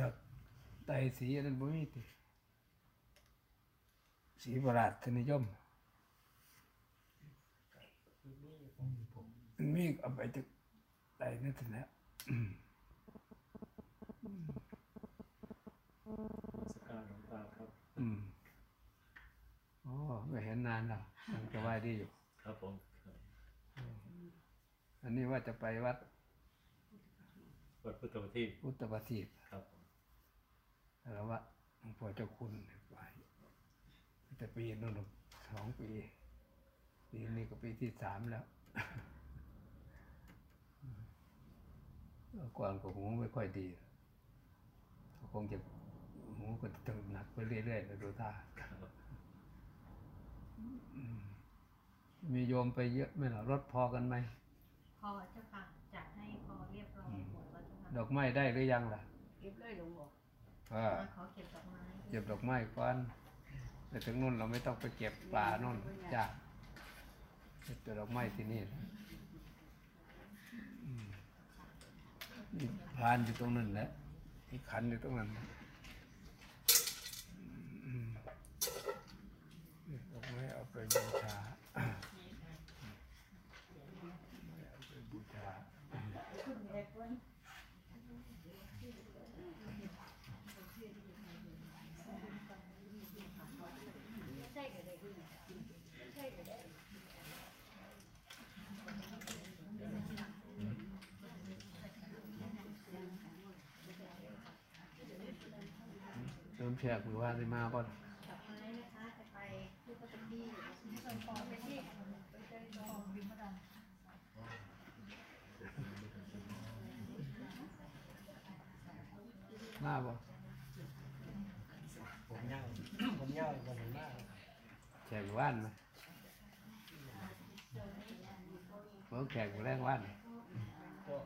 แบบไตรสีอันนั้นบ่มีติสีประหลาดทนิยมมันมีเอาไปจากไตรนั่นแหละสการหลวงตาครับ อืมโอ้ไม่เห็นนานแล้วยังสบายดีอยู่ ครับผมครับอันนี้ว่าจะไปวัด วัดพุทธประทีปพุทธประทีปครับผม แล้วว่าหลวงพ่อเจ้าคุณไปแต่ปีนู้นน่ะสองปีปีนี้ก็ปีที่สามแล้วก่อนก็หูไม่ค่อยดีคงจะหูก็จะหนักไปเรื่อยๆนะดูท่าอืมมีโยมไปเยอะไหมล่ะรถพอกันไหมพอเจ้าค่ะจัดให้พอเรียบร้อยหมดแล้วเจ้าค่ะดอกไม้ได้หรือยังล่ะเก็บเลยหลวงบอก เออมาขอเก็บดอกไม้เก็บดอกไม้ก่อนไปถึงนู่นเราไม่ต้องไปเก็บป่านู่นจ้าเก็บแต่ดอกไม้ที่นี่อืมนี่พานอยู่ตรงนั้นแหละที่ขันอยู่ตรงนั้นอืมนี่ดอกไม้เอาไปบูชาเอาไปบูชา เริ่มแชร์หรือว่าได้มาบ่ดอกไม้นะคะจะไปที่ปฐพีส่วนของไปที่ไปเจอของบิมดันมาบ่ผมย่างผมย่างผมหน้าแขกอยู่านไหมเมื่อแขกแรงบ้าน ก็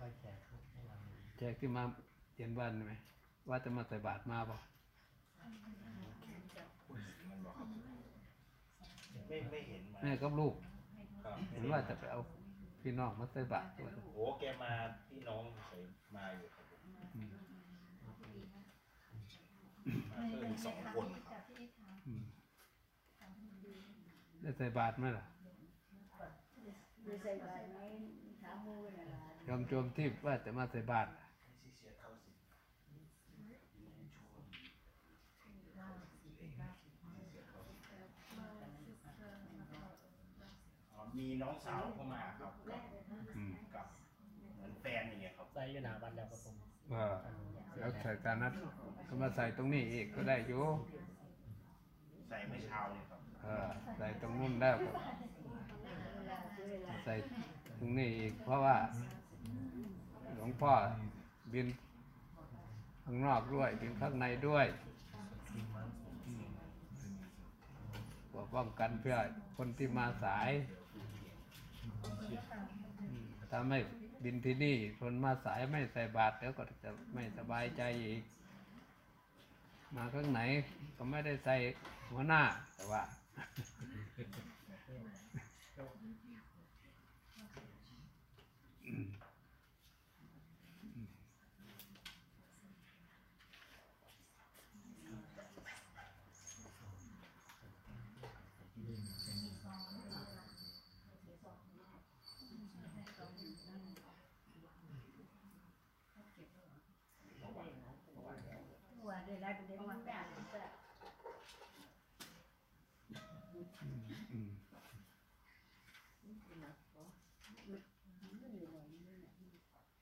ไปแขกครับให้เรา แขกที่มาเย็นบ้านไหมว่าจะมาใส่บาตรมาบ่ไม่ไม่เห็นมาแม่กับลูก ครับเห็นว่าจะไปเอาพี่น้องมาใส่บาตรด้วยโอ้แกมาพี่น้องเคยมาอยู่ครับผมอืมมาเพิ่มสองคนครับอืมได้ใส่บาตรไหมล่ะยอมโจมที่ว่าจะมาใส่บาตรอ๋อ มีน้องสาวเข้ามาครับกับอืมกับเหมือนแฟนอย่างเงี้ยครับ ใส่อยู่หนาบ้านแล้วครับผมว่าแล้วใส่ตานัดก็มาใส่ตรงนี้อีกก็ได้อยู่ใส่เมื่อเช้าเนี่ยครับเออใส่ตรงนู้นได้ก็ใส่ตรงนี้อีกเพราะว่า หลวงพ่อบินข้างนอกด้วยบินข้างในด้วยอืมเพื่อป้องกันเพื่อคนที่มาสาย อืมถ้าไม่บินที่นี่คนมาสายไม่ใส่บาตรเดี๋ยวก็จะไม่สบายใจอีก มาข้างไหนก็ไม่ได้ใส่หัวหน้าแต่ว่าได้ได้เป็นวันแบบ อืม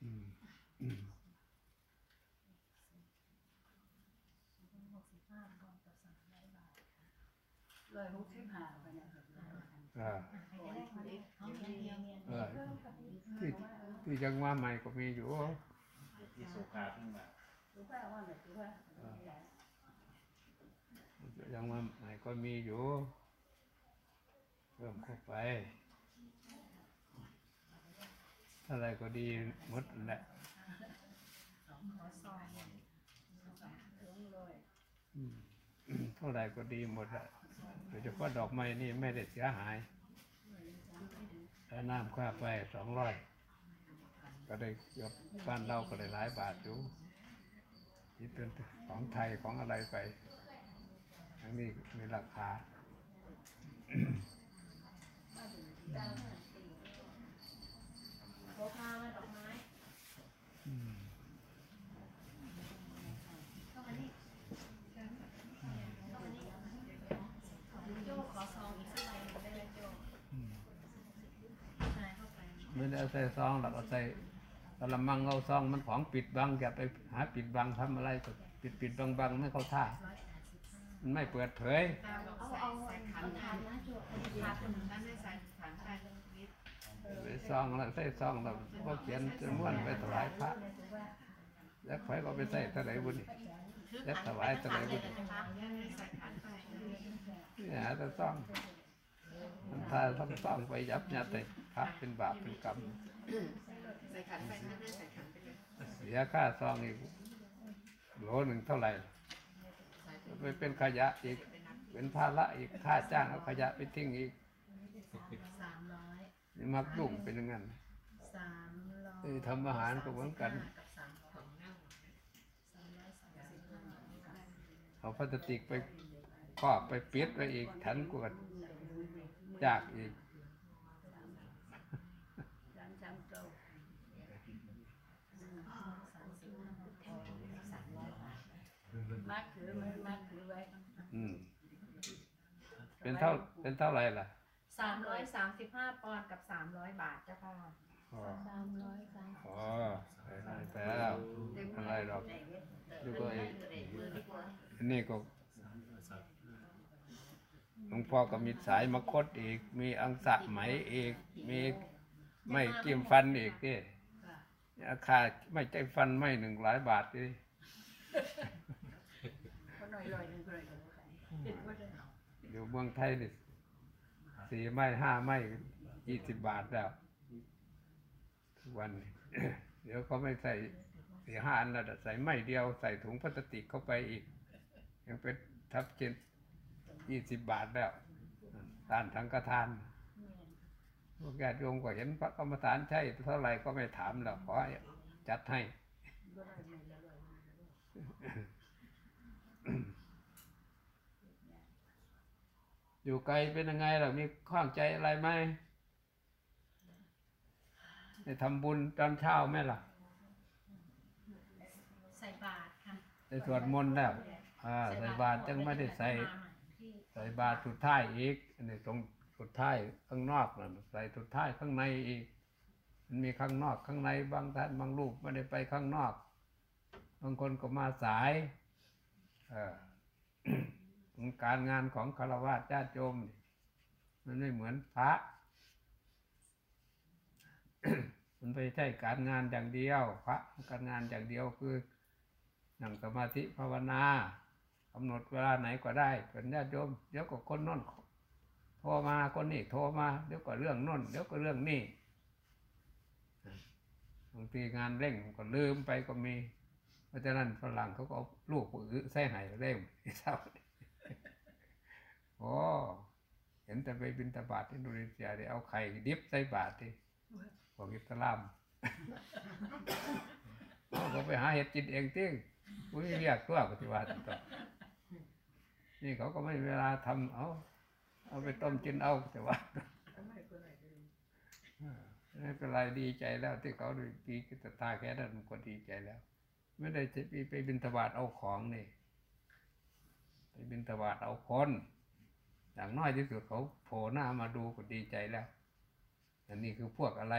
อืมอืม ร้อยหกสิบห้าไปนะครับอ่าเขาเมียเมียเมียเออที่ที่ยังมาใหม่ก็มีอยู่ที่โซฟาเพิ่งมารู้ว่าว่าไหนรู้ว่ายังมาใหม่ก็มีอยู่เริ่มเข้าไปอะไรก็ดีหมดแหละขอซองถึงร้อยอืมอืม เท่าไหร่ก็ดีหมดแหละโดยเฉพาะดอกไม้นี่ไม่ได้เสียหายเอน้ำค่าไฟสองร้อยก็ได้เกือบบ้านเราก็ได้หลายบาทอยู่นี่เป็นของไทยของอะไรไปทั้งนี้มีราคา โบพามาดอกไม้เข้ามานี่เข้ามานี่โจขอซองอีกสักใบหนึ่งได้ไหมโจใส่เข้า ไปไม่ได้เอาใส่ซองหรอกเอาใส่กระมังเอาซองมันของปิดบังอย่าไปหาปิดบังทำอะไรก็ปิดปิดบังบังไม่เข้าท่ามันไม่เปิดเผยเอาเอาเอาทานนะโจทานเป็นท่นได้ใส่ขันไปนิดใส่ซองแล้วใส่ซองแล้วก็เขียนจำนวนไปถวายพระแล้วใครก็ไปใส่ตะไหนบุญแล้วถวายตะไหนบุญนี่นะคะใส่ขันไปนี่หาแต่ซองมันถ้าทำซองไปยับยัดเลย พระเป็นบาปเป็นกรรมใส่ขันไปท่านได้ใส่ขันไปเลยเสียค่าซองอีกโหลหนึ่งเท่าไหร่ไปเป็นขยะอีก เป็นภาระอีกค่าจ้างเอาขยะไปทิ้งอีกสามร้อยนี่มักยุ่งเป็นอย่างนั้นสามร้อยเออทำอาหารก็เหมือนกันกับสามของนั่งสามร้อยสามสิบห้าเอาพลาสติกไปครอบไปปิดไว้อีก ถันกวดจากอีก สามสามโต มัดถือมันมัดถือไว้อืม เป็นเท่า เป็นเท่าไหร่ล่ะสามร้อยสามสิบห้าปอนด์กับสามร้อยบาทเจ้าค่ะอ๋อสามร้อยสามอ๋อไปไปแล้วอะไรหรอกดูก็อีกอันนี้ก็สามสามหลวงพ่อก็มีสายมะคดอีก มีอังสะไหมอีก มีไม่กิ้มฟันอีกนี่ราคาไม่ใจฟันไม่หนึ่งหลายบาทนี่ อยลอยหนึ่งเลยก็ได้อยู่เมืองไทยนี่สี่ไม้ห้าไม้ยี่สิบบาทแล้วทุกวันนี้ เดี๋ยวเขาไม่ใส่สี่ห้าอันแล้วแต่ใส่ไม้เดียวใส่ถุงพลาสติกเข้าไปอีก ยังเป็นทับเจนยี่สิบบาทแล้วทานทังกระทานพวกญาติโยมก็เห็นพระกรรมฐานใช่เท่าไหร่ก็ไม่ถามแล้วขอจัดให้ อยู่ไกลเป็นยังไงล่ะมีข้องใจอะไรไหมได้ทำบุญตอนเช้าไหมล่ะใส่บาทค่ะได้สวดมนต์แล้วอ่าใส่บาตรจังไม่ได้ใส่ที่ใส่บาตรสุดท้ายอีกอันนี้ตรงสุดท้ายข้างนอกนั่นใส่สุดท้ายข้างในอีก มันมีข้างนอกข้างในบางท่านบางรูปไม่ได้ไปข้างนอก บางคนก็มาสายเออ การงานของคารวะญาติโยมมันไม่เหมือนพระ มันไม่ใช่การงานอย่างเดียว พระการงานอย่างเดียวคือนั่งสมาธิภาวนากำหนดเวลาไหนก็ได้เป็นญาติโยมเดี๋ยวก็คนน้นโทรมาคนนี้โทรมาเดี๋ยวก็เรื่องน้นเดี๋ยวก็เรื่องนี้บางทีงานเร่งก็ลืมไปก็มี ราะฉะนั้นฝรั่งเขาก็เอาลูกผู้อื่นใส่ใหายเร่งเศร้าโอ้เห็นแต่ไปบินตาบาทที่อินโดนีเซียได้เอาไข่ดิบใส่บาทที่พวกอิสลามเขาก็ไปหาเห็ดกินเองติ้งอุ้ยเรียกตัวปฏิบัติต่อนี่เขาก็ไม่เวลาทำเอาเอาไปต้มกินเอาแต่ว่าไม่เป็นไรดีใจแล้วที่เขาดูปีกิตตาแค่นั้นมันก็ดีใจแล้ว ไม่ได้จะไปไปบินทบาทเอาของนี่ไปบินทบาทเอาคนอย่างน้อยที่สุดเขาโผล่หน้ามาดูก็ดีใจแล้ว อันนี้คือพวกอะไร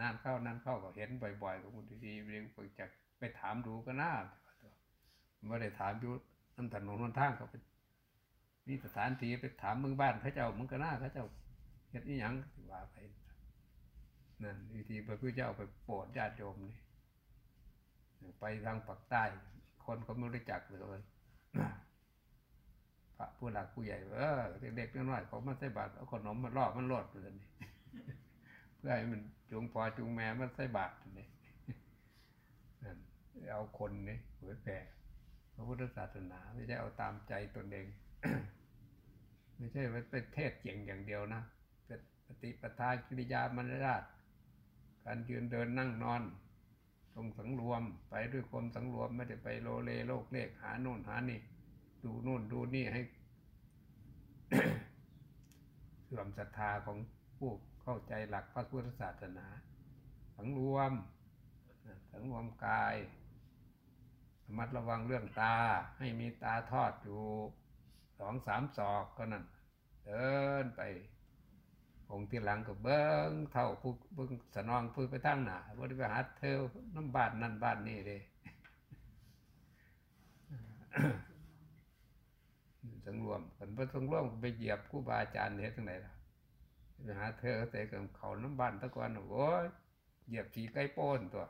นานเข้านานเข้าก็เห็นบ่อยๆก็มุดีๆเรียกไปจากไปถามดูก็น่าไม่ได้ถามอยู่นั่นถนนนทางเขาไปมีสถานที่ไปถามเมืองบ้านเขาเจ้ามึงก็น่าเขาเจ้าเฮ็ดนี่ยังว่าไปนั่นวิธีพระพุทธเจ้าไปโปรดญาติโยมนี่ ไปทางปากใต้ คนก็ไม่รู้จักเลยพระผู้หลักผู้ใหญ่เออเด็กๆน้อยๆเขามาใส่บาตรเอาขนมมาล่อมันรอดเลยนี่เพื่อให้มันจูงพอจูงแม่มันใส่บาตรนี่เอาคนนี่เผยแผ่พระพุทธศาสนาไม่ใช่เอาตามใจตนเอง ไม่ใช่ว่าเป็นเทศเก่งอย่างเดียวนะเป็นปฏิปทากิริยามารยาทการยืนเดินนั่งนอน ทรงสังรวม ไปด้วยความสังรวมไม่ได้ไปโลเลโลกเลกหาโน่นหานี่ ดูโน่นดูนี่ให้เสื่อมศรัทธาของผู้เข้าใจหลักพระพุทธศาสนา สังรวม สังรวมกายระมัดระวังเรื่องตาให้มีตาทอดอยู่สองสามศอกก็นั่น เดินไป องค์ที่หลังก็เบิ้งเท่าผู้เบิ้งสนองผู้ไปตั้งหนาบ่ได้ไปหาเธอน้ำบานนั่นบานนี่เลยสังรวมผลพระสังรวมไปเหยียบครูบาอาจารย์เฮ็ดจังไดล่ะไปหาเธอแต่กับเขาน้ำบานตะกอนโอ้ยเหยียบขี่ไก่โป้นตัว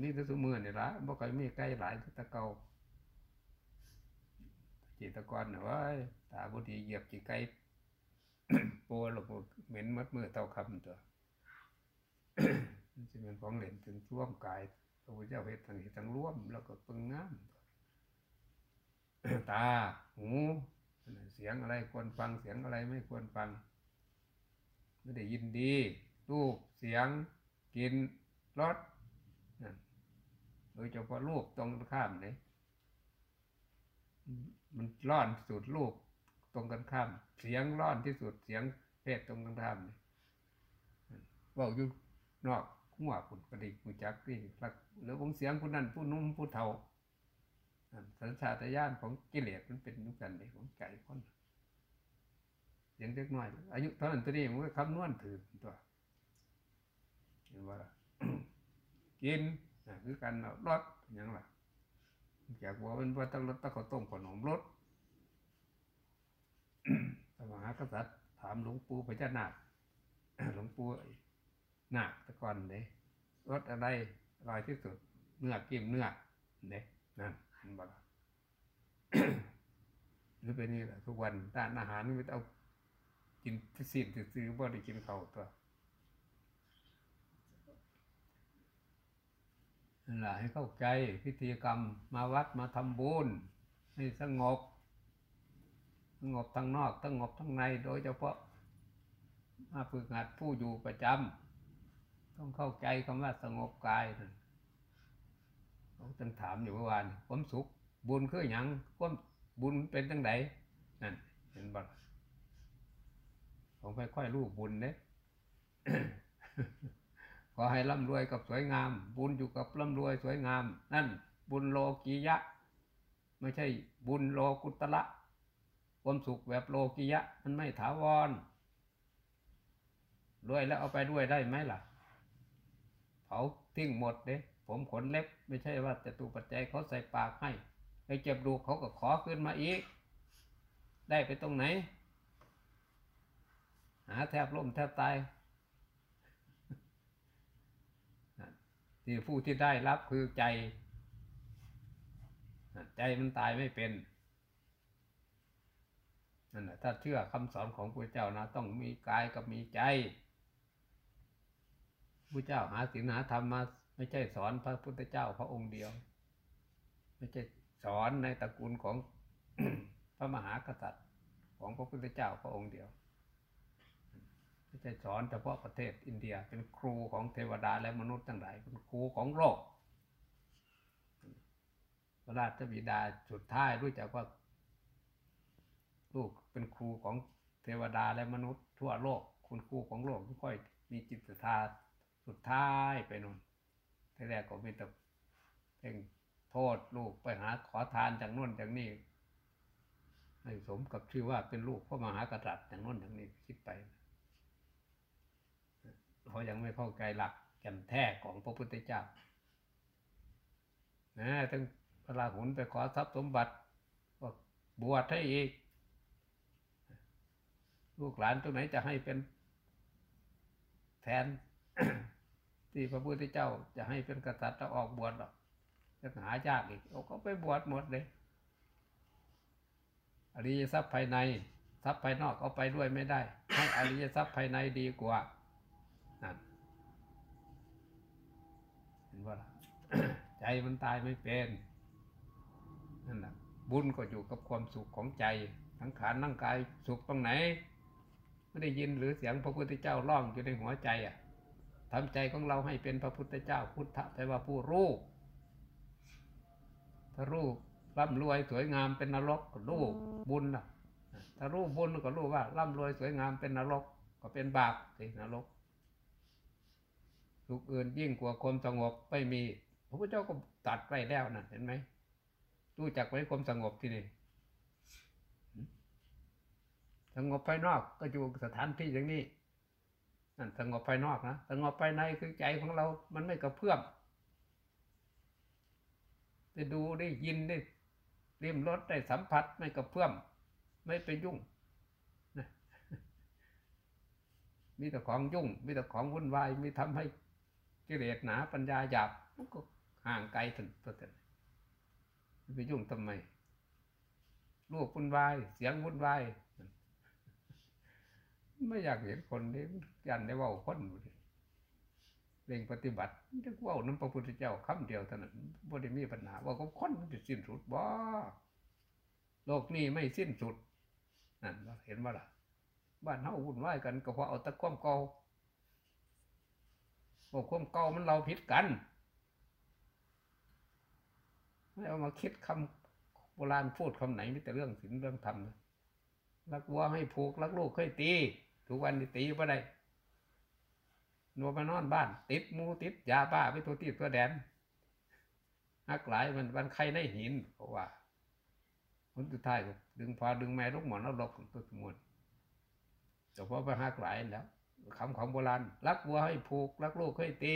นี่แตัวสมือนี่ละบ่ค่อยมีไก่หลายตะเกาจิตรกรน่ะว่าตาบ่ดีเหยียบขี่ไก่โป้แล้วก็เหม็นมัดมือเท่าคำตัวมันสิเป็นของเล่นถึงท่วมกายพระพุทธเจ้าเฮ็ดทั้งเฮ็ดทั้งร่วม แล้วก็ปึงงามตา หูเสียงอะไรควรฟังเสียงอะไรไม่ควรฟังไม่ได้ยินดีรูปเสียงกินรสโดยเฉพาะรูปตรงข้ามเนี่ยมันร้อนสุดรูป ตรงกันข้าม เสียงร้อนที่สุดเสียงเพศตรงกันข้ามเนี่ยเว่าอยู่นอกหัวคุณกระดิกมือจักนี่หลักหรือของเสียงผู้นั้นผู้นุ่มผู้เฒ่าสัญชาตญาณของกิเลสมันเป็นอยุกันเลยของใจคนเสียงเล็กน้อย อายุเท่านั้นตัวนี้มันก็คำนวณถือตัวเห็นว่ากินนะคือการเอารสอย่างไรจากว่าเป็นว่าต้องรสต้องข้าวต้มขนมรส พระมหากษัตริย์ ถามหลวงปู่พญานาคหลวงปู่นาคแตะก่อนเลยรสอะไรอร่อยที่สุด เนื้อกิมเนื้อเด้นั่นเห็นบ่ล่ะหรือเป็นนี่แหละทุกวันด้านอาหารไม่ต้องเอากินสิ่งซื้อบ่ได้กินเขาวตัวนั่นแหละให้เข้าใจพิธีกรรมมาวัดมาทำบุญให้สงบ สงบทั้งนอกสงบทั้งในโดยเฉพาะมาฝึกหัดผู้อยู่ประจำต้องเข้าใจคำว่าสงบกายนั่นเขาจึงถามอยู่เมื่อวานความสุข บุญคืออย่างความบุญเป็นจังไดนั่นเห็นบ่ล่ะผมค่อยๆรู้บุญเด้ขอให้ร่ำรวยกับสวยงาม บุญอยู่กับร่ำรวยสวยงาม นั่น บุญโลกียะ ไม่ใช่บุญโลกุตละ ความสุขแบบโลกิยะ มันไม่ถาวรรวยแล้วเอาไปด้วยได้ไหมล่ะ เผาทิ้งหมดเด้ผมขนเล็บ ไม่ใช่ว่าจะตูปัจจัยเขาใส่ปากให้ไปเจ็บดูเขาก็ขอขึ้นมาอีก ได้ไปตรงไหน หาแทบล้มแทบตายที่ผู้ที่ได้รับคือใจ ใจมันตายไม่เป็น นั่นแหละถ้าเชื่อคำสอนของพระเจ้านะ ต้องมีกายกับมีใจพระเจ้าหาศีลหาธรรมมาไม่ใช่สอนพระพุทธเจ้าพระองค์เดียว ไม่ใช่สอนในตระกูลของพระมหากษัตริย์ของพระพุทธเจ้าพระองค์เดียวไม่ใช่สอนเฉพาะประเทศอินเดียเป็นครูของเทวดาและมนุษย์ทั้งหลายเป็นครูของโลกพระราชบิดาสุดท้ายรู้จักว่า ลูกเป็นครูของเทวดาและมนุษย์ ทั่วโลก คุณครูของโลกทุกค่อยมีจิตศรัทธาสุดท้ายไปนู่นแทีแรกก็มีแต่เพ่งโทษลูกไปหาขอทานจากนู่นจากนี่ให้สมกับชื่อว่าเป็นลูกพระมหากษัตริย์อย่างนู่นอย่างนี้คิดไปเขายังไม่เข้าใจหลักแก่นแท้ของพระพุทธเจ้านะทั้งพระราหุลไปขอทรัพย์สมบัติก็บวชให้อีก ลูกหลานตรงไหนจะให้เป็นแทน ที่พระพุทธเจ้าจะให้เป็นกษัตริย์จะออกบวชหรอกจะหายากอีกเอาเขาไปบวชหมดเลยอริยทรัพย์ภายในทรัพย์ภายนอกเอาไปด้วยไม่ได้ให้อริยทรัพย์ภายในดีกว่านั่นเห็นว่าใจมันตายไม่เป็นนั่นแหละบุญก็อยู่กับความสุขของใจทั้งขานทั้งกายสุขตรงไหน ไม่ได้ยินหรือเสียงพระพุทธเจ้าร้องอยู่ในหัวใจอะทำใจของเราให้เป็นพระพุทธเจ้าพุทธะแปลว่าผู้รู้ถ้ารู้ร่ำรวยสวยงามเป็นนรกก็รู้บุญนะถ้ารู้บุญก็รู้ว่าร่ำรวยสวยงามเป็นนรกก็เป็นบาปสินรกทุกอื่นยิ่งกว่าความสงบไม่มี พระพุทธเจ้าก็ตัดไว้แล้วนะเห็นไหมรู้จักไว้ความสงบที่นี่ สงบภายนอกก็อยู่สถานที่อย่างนี้นั่นสงบภายนอกนะสงบภายในคือใจของเรา มันไม่กระเพื่อมได้ดูได้ยินได้ริมรสได้สัมผัสไม่กระเพื่อม ไม่ไปยุ่งนะมีแต่ของยุ่ง มีแต่ของวุ่นวาย มีทำให้กิเลสหนาปัญญาหยาบมันก็ห่างไกลถึงตัวเองไปยุ่งทำไมรูปวุ่นวาย เสียงวุ่นวาย ไม่อยากเห็นคนนี้ยันได้ว่าคนเร่งปฏิบัติจะว่าน้ำพระพุทธเจ้าคำเดียวเท่านั้นบ่ได้มีปัญหาว่าก็คนมันจะสิ้นสุดบ่โลกนี้ไม่สิ้นสุดนั่นว่าเห็นว่าล่ะ บ้านเฮาวุ่นวายกันก็เพราะเอาตะความเก่าบอกความเก่ามันเราผิดกันไม่เอามาคิดคำโบราณพูดคำไหนมีแต่เรื่องศีลเรื่องธรรมนะรักวัวให้ผูกรักลูกให้ตี ทุกวันนี้ตีบ่ได้นัวมานอนบ้าน ติดมูติดยาบ้าไปตัวตีตัวแดนหักหลายมันวันใครได้หินเพราะว่าคนสุดท้ายก็ดึงพาดึงแม่ลูกหมอนแล้วลบตัวสมุนแต่พอไปหักหลายแล้วคำของโบราณรักวัวให้ผูกรักลูกให้ตี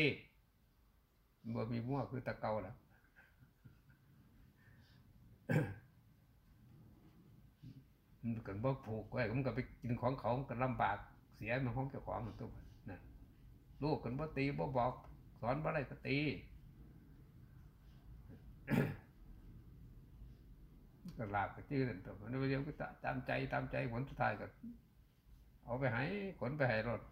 เมื่อมีมั่วคือตะเกาแล้ว มันก็บ่ผูกไว้มันก็ไปกินของเขามันก็ลำบากเสียมันของเจ้าของมันตัวนั่นลูกกันบ่ตีบ่บอก สอนบ่อะได้ก็ตีก็ลาบก็จื้อนั่นตัวมันเดียวก็ตามใจตามใจผลสุดท้ายก็เอาไปให้ขนไปให้รถ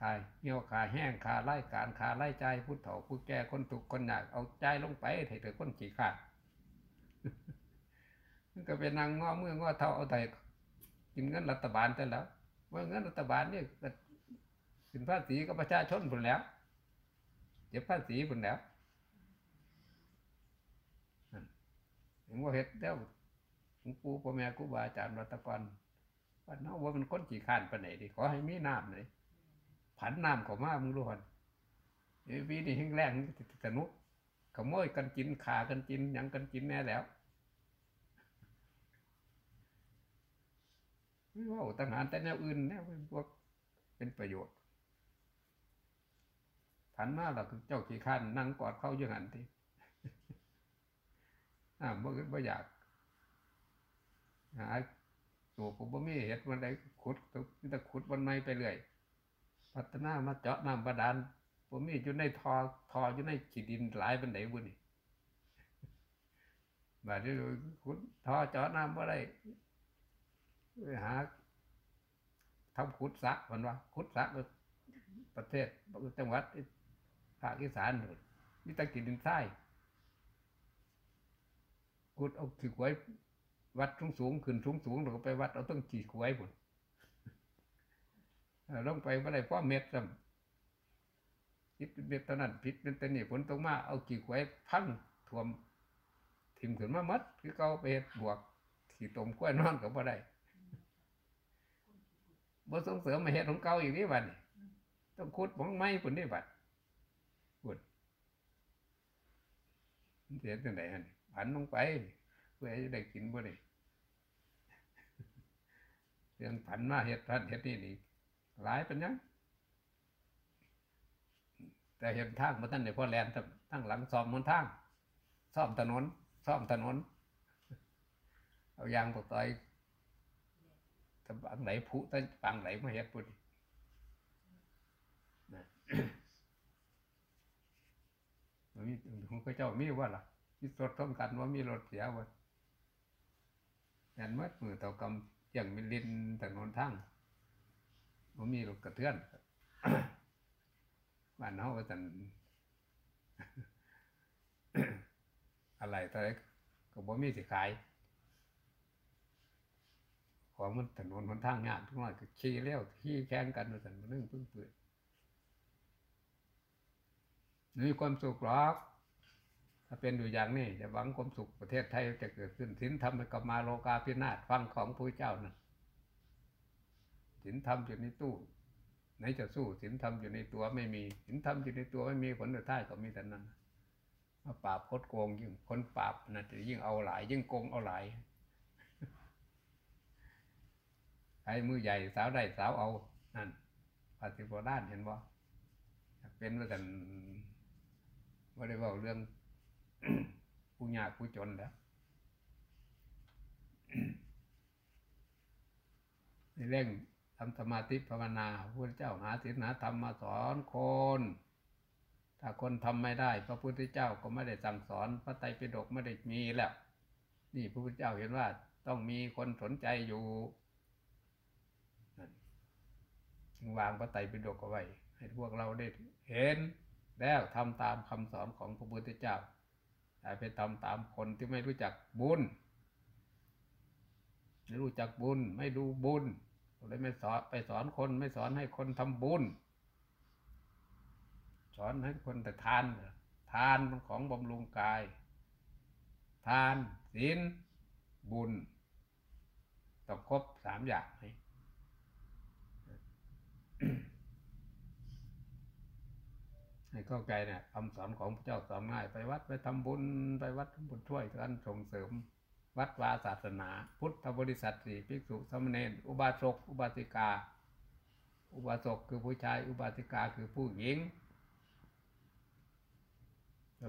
ขายเหี่ยวขาแห้งขาไล่การขาไล่ใจผู้เฒ่าผู้แก่คนทุกข์คนยากเอาใจลงไปให้เถอคนขี้ขาด มันก็เป็นนางง้อเมื่อง้อเท่าเอาแต่กินเงินรัฐบาลแต่แล้วว่าเงินรัฐบาลเนี่ยก็สินภาษีก็ประชาชนผลแล้วเจ็บภาษีผลแล้วเห็นว่าเห็ดแล้วหลวงปู่พ่อแม่ครูบาอาจารย์รัตกรว่าเนาะว่ามันค้นขี่ขานไปไหนดิขอให้มีน้ำเลยผันน้ำขอมามึงรู้หันไอ้วีนี่แห้งแรงสนุกขโมยกันกินขากันกินยังกันกินแน่แล้ว ไม่ ว่าต่างหากแต่แนวอื่นแนวพวกเป็นประโยชน์ผันมาเราคือเจ้าขี้ข้นนั่งกอดเข้าอยู่หันทีอ่าบ่บ่อยากหาตัวผมบ่มีเหตุวันใดขุดแต่ขุดวันไม่ไปเรื่อยพัฒนามาเจาะน้ำบาดาลผมมีอยู่ในทอทออยู่ในขีดินหลายบันไดบุนี่บาดนี้ขุดทอเจาะน้ำบ่ได้ หาทำขุดสระมันว่าขุดสระก็ประเทศจังหวัดภาคอีสานนู่นมีแตะกินดินทรายขุดเอาขี้ขวยวัดสูงสูงขึ้นสูงสูงแล้วก็ไปวัดเอาต้องขี้ขวยผลลงไปเมื่อไรพ่อเม็ดซ้ำพิษเม็ดตอนนั้นพิษเป็นตอนนี้ผลตกมาเอาขี้ขวยพังท่วมทิมขึ้นมามัดคือเก่าไปเฮ็ดบวกขี่ตมกล้วยนอนก็บ่ได้ บ่ส่งเสริมมาเฮ็ดของเก่าอีกนี่บัดนี้ต้องขุดของไม้ปุ่นนี่บัดขุดมันเสียจังไหั่นผันลงไปเพื่อให้ได้กินบ่ได้เรื่องผันมาเฮ็ดพันเฮ็ดนี่นี่หลายเป็นยังแต่เห็นทางบ่ทันได้พอแลนทั้งหลังซ่อมมันทาง ซ่อมถนน ซ่อมถนน เอายางปต่อย ถ้าบางไหนผุถ้าบางไหนมาเฮ็ดปุ่นนะมันมีของเขาเจ้ามีว่าล่ะมีรถต้องกันว่ามีรถเสียว่ายันมัดมือเต่ากำอย่างมีลินถนนทางมันมีรถกระเทือนบ้านเฮาก็จันอะไรเท่าไรก็บ่มีสิขาย ของมันถนนมันทางงานทุกหน่อยก็ขี่เลี้ยวขี่แข่งกันมาสั่นมันเรื่งพึ่งเปื่อยไม่มีความสุขหรอกถ้าเป็นอยู่อย่างนี้จะหวังความสุขประเทศไทยจะเกิดขึ้นศีลธรรมกับมาโลกาพินาศฟังของพระเจ้านะศีลธรรมอยู่ในตู้ไหนจะสู้ศีลธรรมอยู่ในตัวไม่มีศีลธรรมอยู่ในตัวไม่มีผลสุดท้ายก็มีแต่นั้นมาปราบคดโกงยิ่งคนปราบนะจะยิ่งเอาหลาย ยิ่งโกงเอาหลาย ใครมือใหญ่สาวได้สาวเอานั่นปฏิบัติด้านเห็นบ่เป็นว่าแต่ว่าได้เว่าเรื่องผู้ยากผู้จนแล้วในเร่งทำสมาธิภาวนาพระพุทธเจ้าหาศีลหาธรรมมาสอนคน ถ้าคนทำไม่ได้ พระพุทธเจ้าก็ไม่ได้สั่งสอนพระไตรปิฎกไม่ได้มีแล้ว นี่พระพุทธเจ้าเห็นว่าต้องมีคนสนใจอยู่ จึงวางพระไตรปิฎกเอาไว้ ให้พวกเราได้เห็น แล้วทำตามคำสอนของพระพุทธเจ้าแต่ไปทำตามคนที่ไม่รู้จักบุญไม่รู้จักบุญ ไม่ดูบุญเลยไม่สอนไปสอนคนไม่สอนให้คนทำบุญ สอนให้คนแต่ทานทานของบำรุงกาย ทานศีลบุญต้องครบสามอย่างไห ให้เข้าใจเนี่ยคำสอนของพระเจ้าสอนง่าย ไปวัดไปทำบุญไปวัดทำบุญช่วยกันส่งเสริม วัดวาศาสนา พุทธบริษัทสี่ภิกษุสามเณรอุบาสกอุบาสิกา อุบาสกคือผู้ชาย อุบาสิกาคือผู้หญิง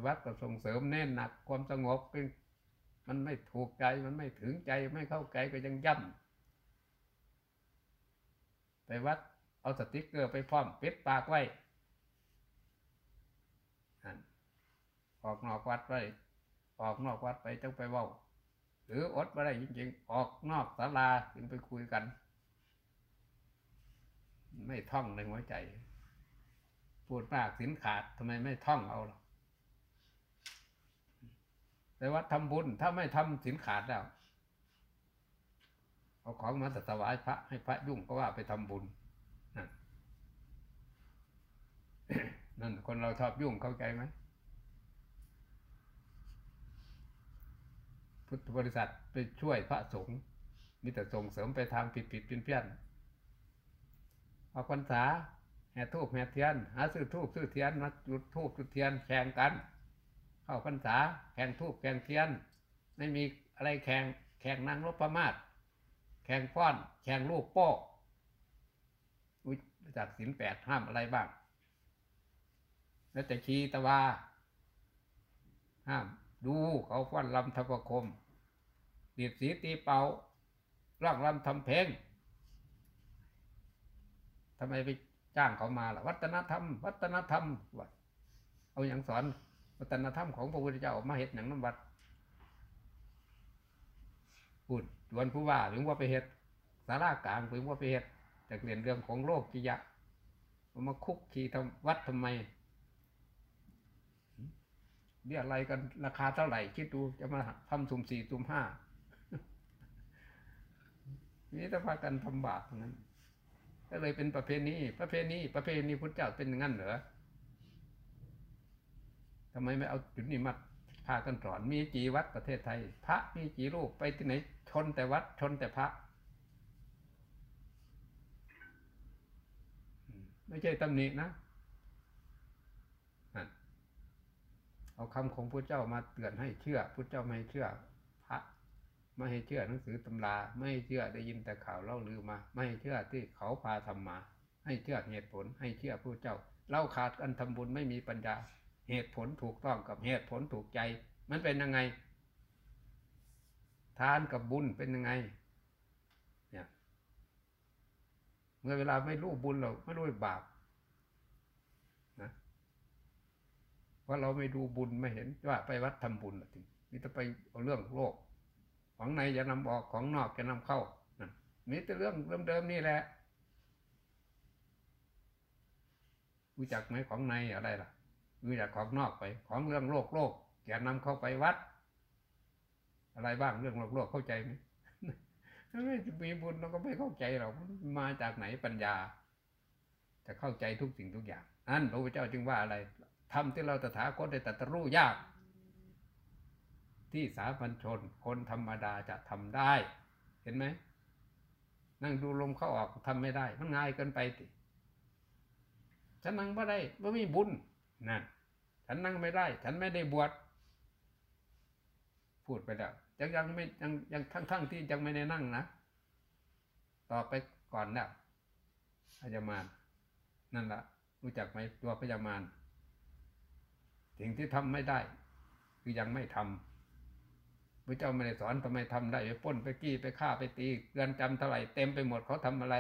วัดก็ส่งเสริมแน่นหนักความสงบเป็นมันไม่ถูกใจมันไม่ถึงใจไม่เข้าใจก็ยังย่ำไปวัด เอาสติ๊กเกอร์ไปพร้อมปิดปากไว้ออกนอกวัดไปออกนอกวัดไปจังไปเว้า หรืออดมาได้จริงๆ ออกนอกศาลาถึงไปคุยกัน ไม่ท่องในหัวใจ พูดมากสินขาดทำไมไม่ท่องเอาหรอแต่ว่าทำบุญถ้าไม่ทำสินขาดแล้ว เอาของมาถวายพระให้พระยุ่งก็ว่าไปทำบุญ นั่น นั่นคนเราชอบยุ่งเข้าใจไหมพุทธบริษัทไปช่วยพระสงฆ์มีแต่ส่งเสริมไปทางผิดผิดเพี้ยนเพี้ยนออกพรรษาแห่ทูบแห่เทียน หาซื้อทูบซื้อเทียนมาจุดทูบจุดเทียนแข่งกัน เข้าพรรษาแข่งทูบแข่งเทียน ไม่มีอะไรแข่งแข่งนางรบประมาทแข่งฟ้อน แข่งลูกโป้รู้จักศีลแปดห้ามอะไรบ้าง แล้วแต่ชีตะวาห้ามดูเขาฟ้อนลำทวคมดีดสีตีเป่าร้องลำทำเพลงทำไมไปจ้างเขามาล่ะ วัฒนธรรม วัฒนธรรมวัดเอาอย่างสอน วัฒนธรรมของพระพุทธเจ้ามาเห็ดอย่างน้ำวัดพูดดวนผู้ว่าหรือว่าไปเห็ดสารากลางหรือว่าไปเห็ดแต่เรียนเรื่องของโลกกิยะมาคุกคีทำวัดทำไม เบี้ยอะไรกันราคาเท่าไหร่คิดดูจะมาทำสุ่มสี่สุ่มห้านี่ถ้าพากันทำบาปนั้นก็เลยเป็นประเพณีประเพณีประเพณีพุทธเจ้าเป็นอย่างนั้นเหรอทำไมไม่เอาจุดนี้มาพากันสอนมีจีวัดประเทศไทย พระมีจีรูปไปที่ไหน ชนแต่วัดชนแต่พระ ไม่ใช่ตำหนินะ เอาคำของพระเจ้ามาเตือนให้เชื่อพระเจ้าไม่ให้เชื่อ พระ ไม่ให้เชื่อหนังสือตำรา ไม่ให้เชื่อได้ยินแต่ข่าวเล่าลือมา ไม่ให้เชื่อที่เขาพาทำมา ให้เชื่อเหตุผล ให้เชื่อพระเจ้าเราขาดกันทำบุญไม่มีปัญญา เหตุผลถูกต้องกับเหตุผลถูกใจ มันเป็นยังไง ทานกับบุญเป็นยังไงเนี่ยเมื่อเวลาไม่รู้บุญเราไม่รู้บาป เพ ราะเราไม่ดูบุญไม่เห็นว่าไปวัดทำบุญน่ะทีนี่จะไปเอาเรื่องโลก ของในจะนำออกของนอกจะนำเข้านั่นมีแต่เรื่องเดิมๆนี่แหละรู้จักไหมของในอะไรล่ะรู้จักของนอกไป ของเรื่องโลกโลกแกนำเข้าไปวัด อะไรบ้างเรื่องโลกโลกเข้าใจไหมไม่มีบุญเราก็ไม่เข้าใจหรอกมันมาจากไหนปัญญา จะเข้าใจทุกสิ่งทุกอย่างอันพระพุทธเจ้าจึงว่าอะไร ทำที่เราตถาคตได้ตรัสรู้ยาก ที่สามัญชนคนธรรมดาจะทำได้ เห็นไหมนั่งดูลมเข้าออกทำไม่ได้ มันง่ายเกินไปติฉันนั่งไม่ได้ไม่มีบุญนั่นฉันนั่งไม่ได้ ฉันไม่ได้บวชพูดไปแล้วยังยังไม่ยังยังทั้งทั้งที่ยังไม่ได้นั่งนะต่อไปก่อนแล้วพยามารนั่นละรู้จักไหมตัวพยามาร สิ่งที่ทำไม่ได้ คือยังไม่ทำพระเจ้าไม่ได้สอนทำไมทำได้ไปป้นไปกี้ไปฆ่าไปตีเรือนจำเท่าไหร่เต็มไปหมดเขาทำอะไร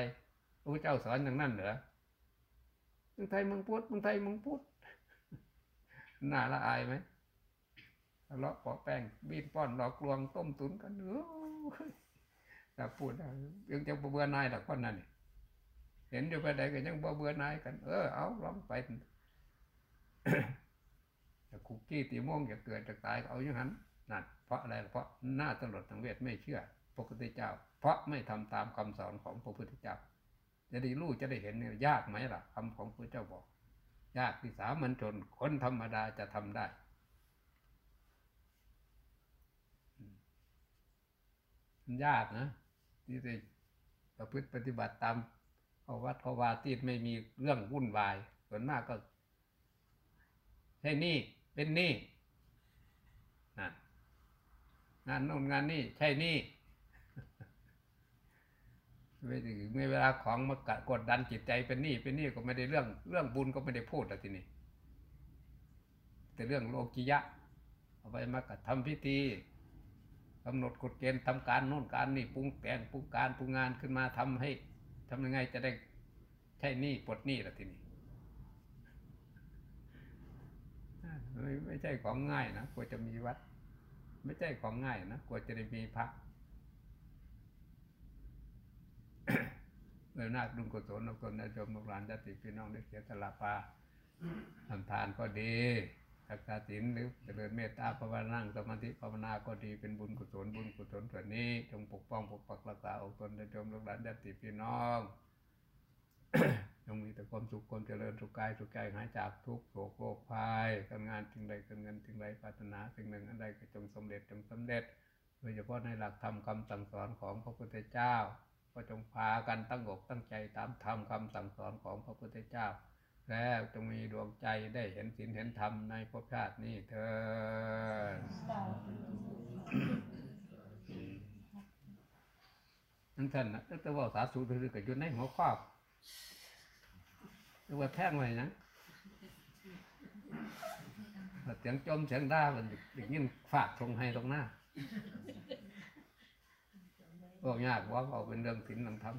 พระเจ้าสอนอย่างนั้นเหรอเมึงไทยมึงพุทธเมึงไทยมึงพุทธน่าละอายไหมทะเลาะปาะแป้งบีนป้อนหลอกลวงต้มตุนกันเออแต่พูดยังจะบ่เบื่อนายหรอกคนนั้นเห็นอยู่ไปไหนก็ยังบ่เบื่อนายกัน เออเอาลองไป จะคุกกี้ตีม่วงจะเกิดจะตายก็เอาอย่างนั้นนั่นเพราะอะไรเพราะหน้าตลดทางเวทไม่เชื่อพระพุทธเจ้า เพราะไม่ทำตามคำสอนของพระพุทธเจ้า จะได้รู้จะได้เห็นเนี่ยยากไหมล่ะคำของพระเจ้าบอก ยากที่สามัญชนคนธรรมดาจะทำได้มันยากนะที่จะประพฤติปฏิบัติตามเขาวัดเขาวาที่ไม่มีเรื่องวุ่นวายส่วนมากก็ใช่นี่ เป็นนี่นั่นงานโน่นงานนี่ใช่นี่ไม่ถึงเมื่อเวลาของมากะกดดันจิตใจเป็นหนี้เป็นหนี้ก็ไม่ได้เรื่อง เรื่องบุญก็ไม่ได้พูดแล้วทีนี้แต่เรื่องโลกิยะ เอาไปมากะทำพิธีกำหนดกฎเกณฑ์ทำการโน่นการนี่ปรุงแต่งปรุงการปรุงงานขึ้นมาทำให้ทำยังไงจะได้ใช่หนี้ปลดหนี้แล้วทีนี้อ่า ไม่ไม่ใช่ของง่ายนะกว่าจะมีวัด ไม่ใช่ของง่ายนะกว่าจะได้มีพระเมื่อนาคดุลกุศลนกนายชมนกหลานญาติพี่น้องได้เสียสละปาทำทานก็ดีรักษาศีลหรือเจริญเมตตาภาวนาสมาธิภาวนาก็ดีเป็นบุญกุศลบุญกุศลส่วนนี้จงปกป้องปกปักรักษาองค์ตนได้ชมลูกหลานญาติพี่น้อง จงมีแต่ความสุขความเจริญสุขกายสุขใจหายจากทุกข์โศกโรคภัยการงานสิ่งใดการเงินสิ่งใดปรารถนาสิ่งหนึ่งอันใดก็จงสำเร็จจงสำเร็จ โดยเฉพาะในหลักธรรมคำสั่งสอนของพระพุทธเจ้า ก็จงพากันตั้งอกตั้งใจตามธรรมคำสั่งสอนของพระพุทธเจ้า แล้วจงมีดวงใจได้เห็นศีลเห็นธรรมในภพชาตินี้เถิดนั่นท่านนะแต่ว่าสาธุถือกับอยู่ในหัวข้อ หรือว่าแพ้งไว้นะเสียงจมเสียงด่ามันอย่งฝากทงให้ตรงหน้าบอกยากว่าเอาเป็นเรื่องศีลเรื่องธรรม